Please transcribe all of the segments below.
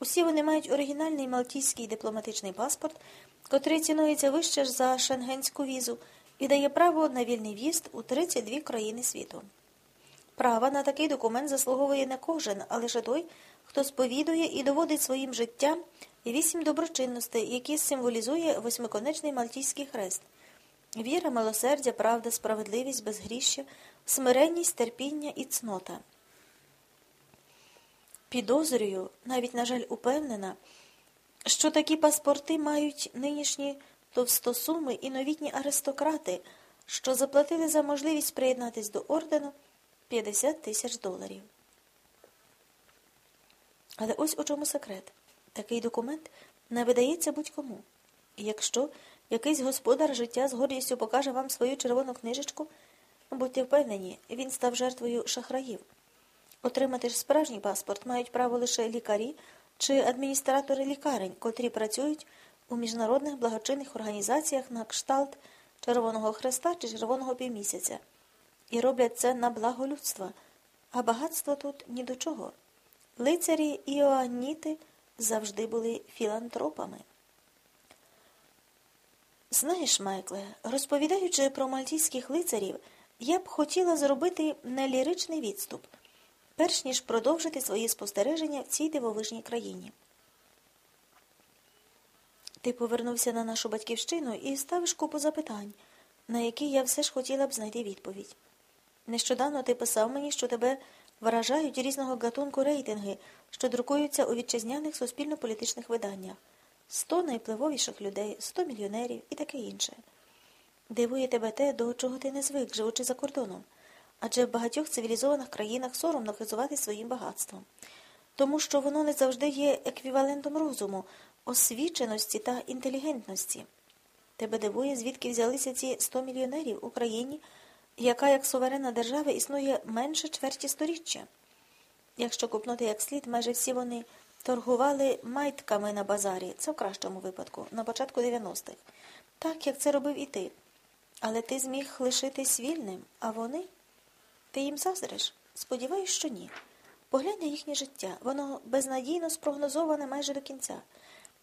Усі вони мають оригінальний малтійський дипломатичний паспорт, котрий цінується вище ж за шенгенську візу і дає право на вільний в'їзд у 32 країни світу. Права на такий документ заслуговує не кожен, а лише той, хто сповідує і доводить своїм життям вісім доброчинностей, які символізує восьмиконечний Мальтійський хрест. Віра, милосердя, правда, справедливість, безгріща, смиренність, терпіння і цнота. Підозрюю, навіть, на жаль, упевнена, що такі паспорти мають нинішні товстосуми і новітні аристократи, що заплатили за можливість приєднатись до ордену 50 тисяч доларів. Але ось у чому секрет. Такий документ не видається будь-кому. І якщо якийсь господар життя з гордістю покаже вам свою червону книжечку, будьте впевнені, він став жертвою шахраїв. Отримати ж справжній паспорт мають право лише лікарі чи адміністратори лікарень, котрі працюють у міжнародних благочинних організаціях на кшталт Червоного Хреста чи Червоного півмісяця. І роблять це на благо людства, а багатство тут ні до чого. Лицарі і Іоанніти завжди були філантропами. Знаєш, Майкле, розповідаючи про мальтійських лицарів, я б хотіла зробити неліричний відступ, перш ніж продовжити свої спостереження в цій дивовижній країні. Ти повернувся на нашу батьківщину і ставиш купу запитань, на які я все ж хотіла б знайти відповідь. Нещодавно ти писав мені, що тебе вражають різного гатунку рейтинги, що друкуються у вітчизняних суспільно-політичних виданнях. Сто найпливовіших людей, сто мільйонерів і таке інше. Дивує тебе те, до чого ти не звик, живучи за кордоном, адже в багатьох цивілізованих країнах соромно хизувати своїм багатством, тому що воно не завжди є еквівалентом розуму, освіченості та інтелігентності. Тебе дивує, звідки взялися ці сто мільйонерів у країні, яка як суверенна держава існує менше чверті сторіччя. Якщо купнути як слід, майже всі вони торгували майтками на базарі, це в кращому випадку, на початку 90-х, так як це робив і ти. Але ти зміг лишитись вільним, а вони? Ти їм заздриш? Сподіваюсь, що ні. Поглянь на їхнє життя, воно безнадійно спрогнозоване майже до кінця,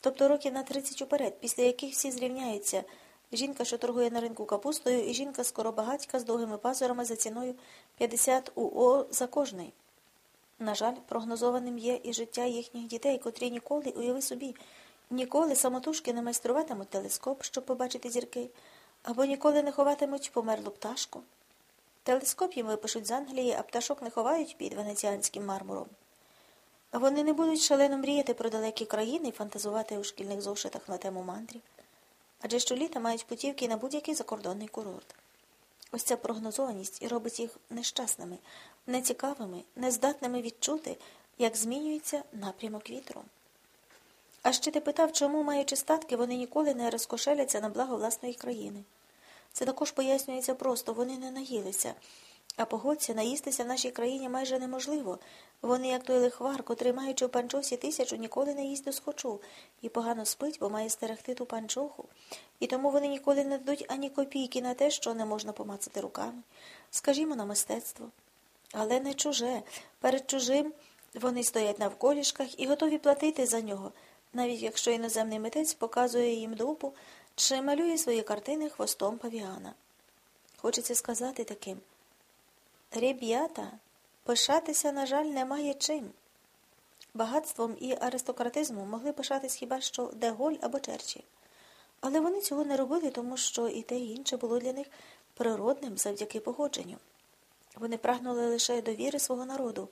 тобто років на 30 уперед, після яких всі зрівняються. Жінка, що торгує на ринку капустою, і жінка скоробагатька з довгими пазурами за ціною 50 УО за кожний. На жаль, прогнозованим є і життя їхніх дітей, котрі ніколи, уяви собі, ніколи самотужки не майструватимуть телескоп, щоб побачити зірки, або ніколи не ховатимуть померлу пташку. Телескоп їм випишуть з Англії, а пташок не ховають під венеціанським мармуром. Вони не будуть шалено мріяти про далекі країни і фантазувати у шкільних зошитах на тему мандрів адже щоліта мають путівки на будь-який закордонний курорт. Ось ця прогнозованість і робить їх нещасними, нецікавими, нездатними відчути, як змінюється напрямок вітру. А ще ти питав, чому, маючи статки, вони ніколи не розкошеляться на благо власної країни. Це також пояснюється просто, вони не наїлися. А погодься, наїстися в нашій країні майже неможливо. Вони, як той лихвар, котрий, маючи в панчосі тисячу, ніколи не їсть досхочу і погано спить, бо має стерегти ту панчоху. І тому вони ніколи не дадуть ані копійки на те, що не можна помацати руками. Скажімо на мистецтво. Але не чуже. Перед чужим вони стоять на вколішках і готові платити за нього, навіть якщо іноземний митець показує їм дупу чи малює свої картини хвостом павіана. Хочеться сказати таким. Ребята, пишатися, на жаль, немає чим. Багатством і аристократизмом могли пишатись хіба що Деголь або Черчилль. Але вони цього не робили, тому що і те і інше було для них природним завдяки погодженню. Вони прагнули лише довіри свого народу,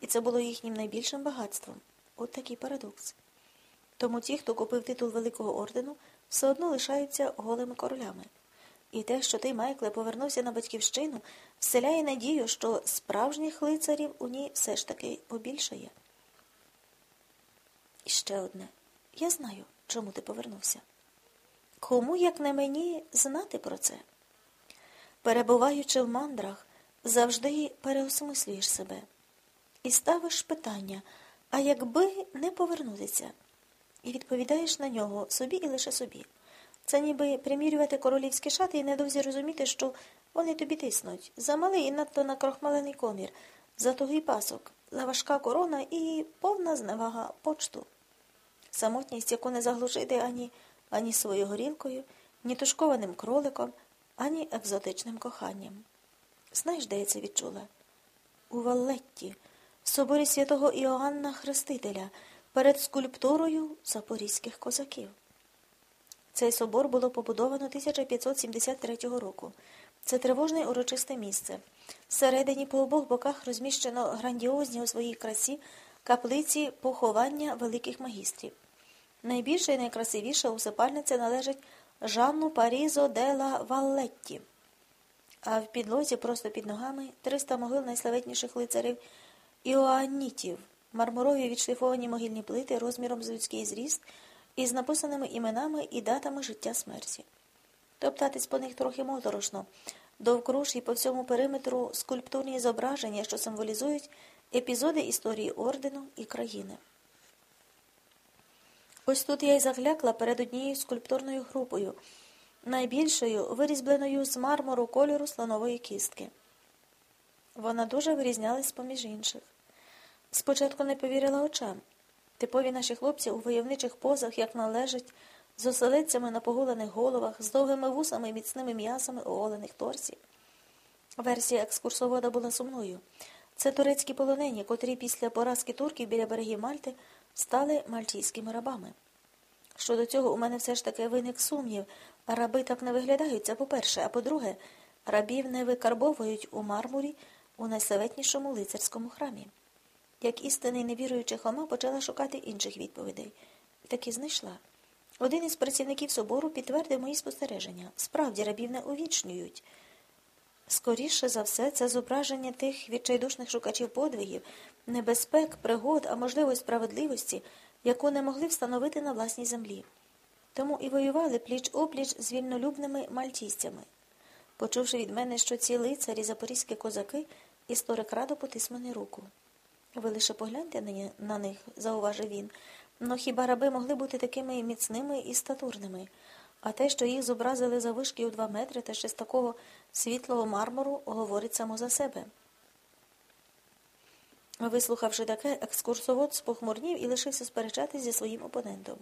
і це було їхнім найбільшим багатством. От такий парадокс. Тому ті, хто купив титул Великого ордену, все одно лишаються голими королями. І те, що ти, Майкле, повернувся на батьківщину, вселяє надію, що справжніх лицарів у ній все ж таки побільшає. І ще одне. Я знаю, чому ти повернувся. Кому, як не мені, знати про це? Перебуваючи в мандрах, завжди переосмислюєш себе і ставиш питання, а якби не повернутися, і відповідаєш на нього собі і лише собі. Це ніби примірювати королівські шати і недовзі розуміти, що вони тобі тиснуть. Замалий і надто накрохмалений комір, за тугий пасок, заважка корона і повна зневага почту. самотність, яку не заглушити ані, ані своєю горілкою, ні тушкованим кроликом, ані екзотичним коханням. Знаєш, де я це відчула? У Валлетті, в соборі святого Іоанна Хрестителя, перед скульптурою запорізьких козаків. Цей собор було побудовано 1573 року. Це тривожне урочисте місце. Всередині по обох боках розміщено грандіозні у своїй красі каплиці поховання великих магістрів. Найбільша і найкрасивіша усипальниця належить Жанну Парізо де ла Валлетті. А в підлозі, просто під ногами, 300 могил найславетніших лицарів Іоаннітів, мармурові відшліфовані могильні плити розміром з людський зріст із написаними іменами і датами життя смерті. Топтатись по них трохи моторошно, довкруж і по всьому периметру скульптурні зображення, що символізують епізоди історії ордену і країни. Ось тут я й заглякла перед однією скульптурною групою, найбільшою вирізбленою з мармуру кольору слонової кістки. Вона дуже вирізнялась поміж інших. Спочатку не повірила очам. Типові наші хлопці у войовничих позах, як належить, з оселедцями на поголених головах, з довгими вусами і міцними м'ясами оголених торсів. Версія екскурсовода була сумною. Це турецькі полонені, котрі після поразки турків біля берегів Мальти стали мальтійськими рабами. Щодо цього у мене все ж таки виник сумнів. Раби так не виглядають, це по-перше, а по-друге, рабів не викарбовують у мармурі у найславетнішому лицарському храмі. Як істинний невіруючий Хома почала шукати інших відповідей. Таки знайшла. Один із працівників собору підтвердив мої спостереження. Справді рабів не увічнюють. Скоріше за все, це зображення тих відчайдушних шукачів подвигів, небезпек, пригод, а можливо справедливості, яку не могли встановити на власній землі. Тому і воювали пліч опліч з вільнолюбними мальтійцями. Почувши від мене, що ці лицарі запорізькі козаки, історик радо потис мені руку. Ви лише погляньте на них, зауважив він. Но хіба раби могли бути такими міцними і статурними? А те, що їх зобразили за вишки у два метри та ще з такого світлого мармуру, говорить само за себе. Вислухавши таке, екскурсовод спохмурнів і лишився сперечатись зі своїм опонентом.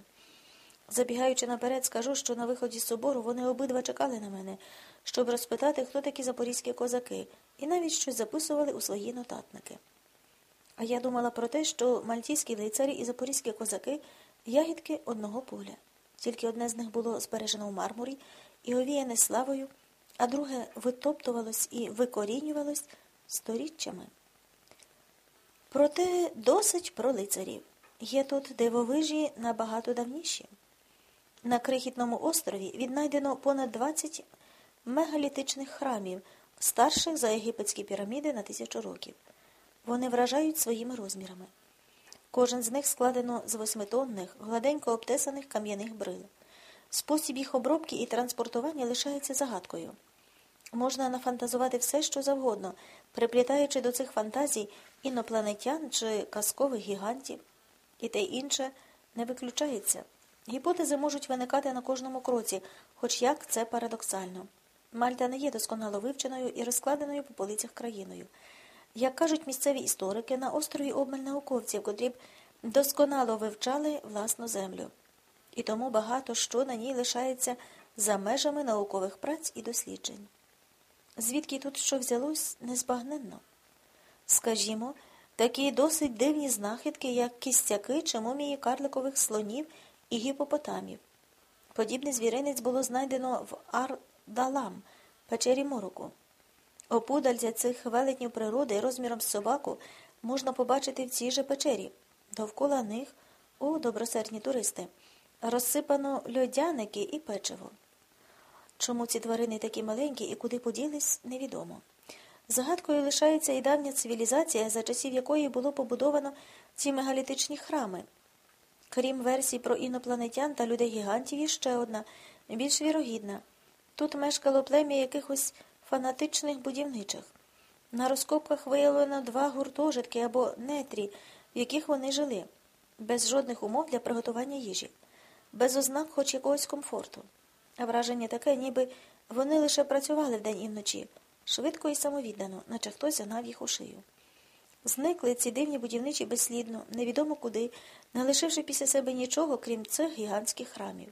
Забігаючи наперед, скажу, що на виході з собору вони обидва чекали на мене, щоб розпитати, хто такі запорізькі козаки, і навіть щось записували у свої нотатники. А я думала про те, що мальтійські лицарі і запорізькі козаки ягідки одного поля. Тільки одне з них було збережено в мармурі і овіяне славою, а друге витоптувалось і викорінювалось сторіччями. Проте досить про лицарів. Є тут дивовижі набагато давніші. На крихітному острові віднайдено понад 20 мегалітичних храмів, старших за єгипетські піраміди на тисячу років. Вони вражають своїми розмірами. Кожен з них складено з восьмитонних, гладенько обтесаних кам'яних брил. Спосіб їх обробки і транспортування лишається загадкою. Можна нафантазувати все, що завгодно, приплітаючи до цих фантазій інопланетян чи казкових гігантів, і те інше не виключається. Гіпотези можуть виникати на кожному кроці, хоч як це парадоксально. Мальта не є досконало вивченою і розкладеною по полицях країною. Як кажуть місцеві історики, на острові обмаль науковців, котрі б досконало вивчали власну землю. І тому багато що на ній лишається за межами наукових праць і досліджень. Звідки тут що взялось, незбагненно. Скажімо, такі досить дивні знахідки, як кістяки чи мумії карликових слонів і гіпопотамів. Подібний звіринець було знайдено в Ар-Далам, печері Мороку. Опудальця цих велетнів природи розміром з собаку можна побачити в цій же печері. Довкола них, о, добросердні туристи, розсипано льодяники і печиво. Чому ці тварини такі маленькі і куди поділись, невідомо. Загадкою лишається і давня цивілізація, за часів якої було побудовано ці мегалітичні храми. Крім версій про інопланетян та людей гігантів, є ще одна, більш вірогідна. Тут мешкало плем'я якихось фанатичних будівничих. На розкопках виявлено два гуртожитки або нетрі, в яких вони жили, без жодних умов для приготування їжі, без ознак хоч якогось комфорту. А враження таке, ніби вони лише працювали вдень і вночі, швидко і самовіддано, наче хтось загнав їх у шию. Зникли ці дивні будівничі безслідно, невідомо куди, не лишивши після себе нічого, крім цих гігантських храмів.